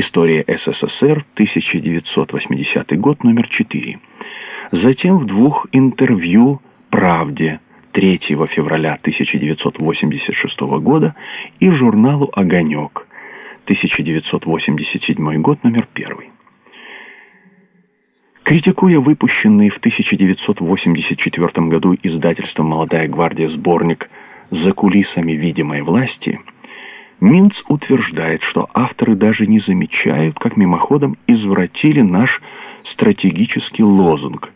История СССР, 1980 год, номер 4. Затем в двух интервью «Правде» 3 февраля 1986 года и журналу «Огонек» 1987 год, номер 1. Критикуя выпущенный в 1984 году издательством «Молодая гвардия» сборник «За кулисами видимой власти», Минц утверждает, что авторы даже не замечают, как мимоходом извратили наш стратегический лозунг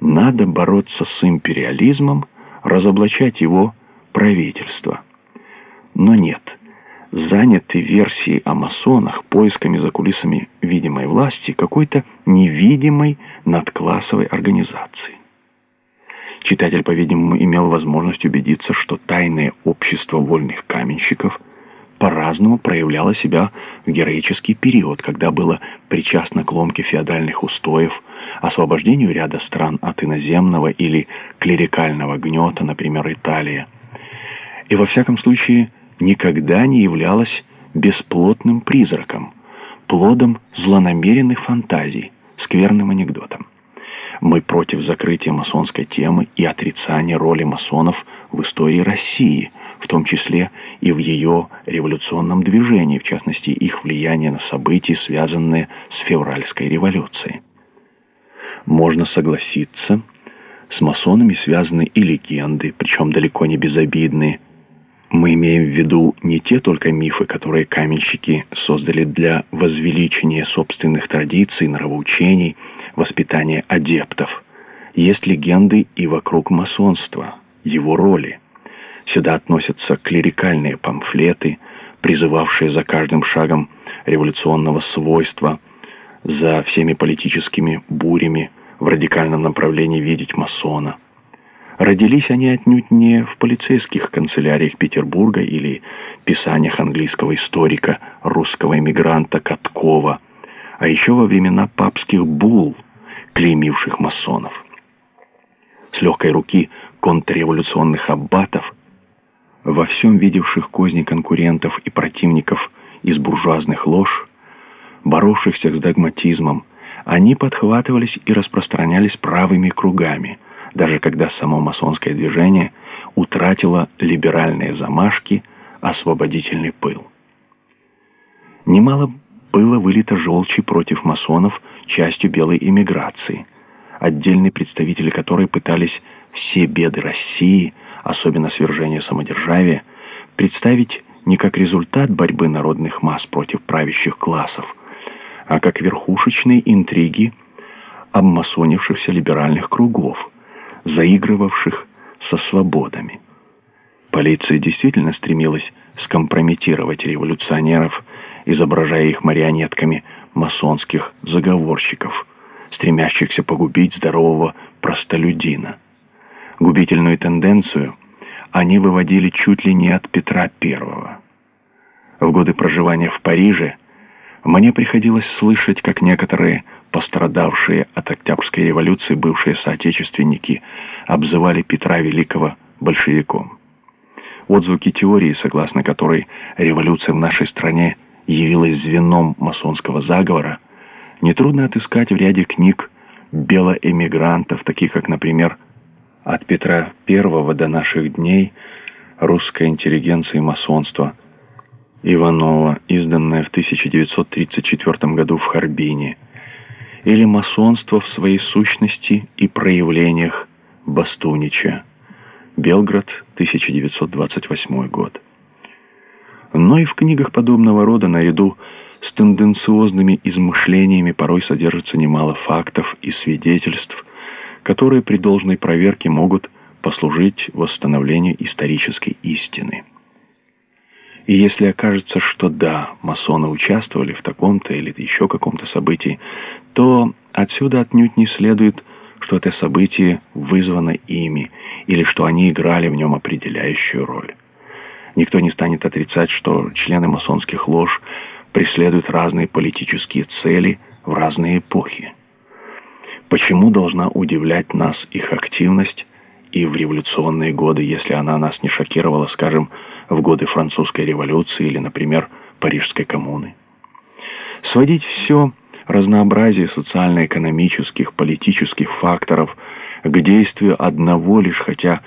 «Надо бороться с империализмом, разоблачать его правительство». Но нет, заняты версией о масонах, поисками за кулисами видимой власти какой-то невидимой надклассовой организации. Читатель, по-видимому, имел возможность убедиться, что тайное общество вольных каменщиков – по-разному проявляла себя в героический период, когда было причастно к ломке феодальных устоев, освобождению ряда стран от иноземного или клерикального гнета, например, Италия. И во всяком случае никогда не являлась бесплотным призраком, плодом злонамеренных фантазий, скверным анекдотом. Мы против закрытия масонской темы и отрицания роли масонов в истории России – в том числе и в ее революционном движении, в частности, их влияние на события, связанные с февральской революцией. Можно согласиться, с масонами связаны и легенды, причем далеко не безобидные. Мы имеем в виду не те только мифы, которые каменщики создали для возвеличения собственных традиций, нравоучений, воспитания адептов. Есть легенды и вокруг масонства, его роли. Сюда относятся клерикальные памфлеты, призывавшие за каждым шагом революционного свойства, за всеми политическими бурями в радикальном направлении видеть масона. Родились они отнюдь не в полицейских канцеляриях Петербурга или писаниях английского историка, русского эмигранта Каткова, а еще во времена папских бул, клеймивших масонов. С легкой руки контрреволюционных аббатов во всем видевших козни конкурентов и противников из буржуазных лож, боровшихся с догматизмом, они подхватывались и распространялись правыми кругами, даже когда само масонское движение утратило либеральные замашки, освободительный пыл. Немало было вылито желчи против масонов частью белой иммиграции, отдельные представители которой пытались все беды России – особенно свержение самодержавия, представить не как результат борьбы народных масс против правящих классов, а как верхушечные интриги обмасонившихся либеральных кругов, заигрывавших со свободами. Полиция действительно стремилась скомпрометировать революционеров, изображая их марионетками масонских заговорщиков, стремящихся погубить здорового простолюдина. Губительную тенденцию они выводили чуть ли не от Петра I. В годы проживания в Париже мне приходилось слышать, как некоторые пострадавшие от Октябрьской революции бывшие соотечественники обзывали Петра Великого большевиком. Отзвуки теории, согласно которой революция в нашей стране явилась звеном масонского заговора, нетрудно отыскать в ряде книг белоэмигрантов, таких как, например, от Петра I до наших дней русская интеллигенция и масонство. Иванова, изданная в 1934 году в Харбине. Или масонство в своей сущности и проявлениях Бастунича. Белград, 1928 год. Но и в книгах подобного рода наряду тенденциозными измышлениями порой содержится немало фактов и свидетельств, которые при должной проверке могут послужить восстановлению исторической истины. И если окажется, что да, масоны участвовали в таком-то или еще каком-то событии, то отсюда отнюдь не следует, что это событие вызвано ими, или что они играли в нем определяющую роль. Никто не станет отрицать, что члены масонских лож преследуют разные политические цели в разные эпохи. Почему должна удивлять нас их активность и в революционные годы, если она нас не шокировала, скажем, в годы французской революции или, например, Парижской коммуны? Сводить все разнообразие социально-экономических, политических факторов к действию одного лишь, хотя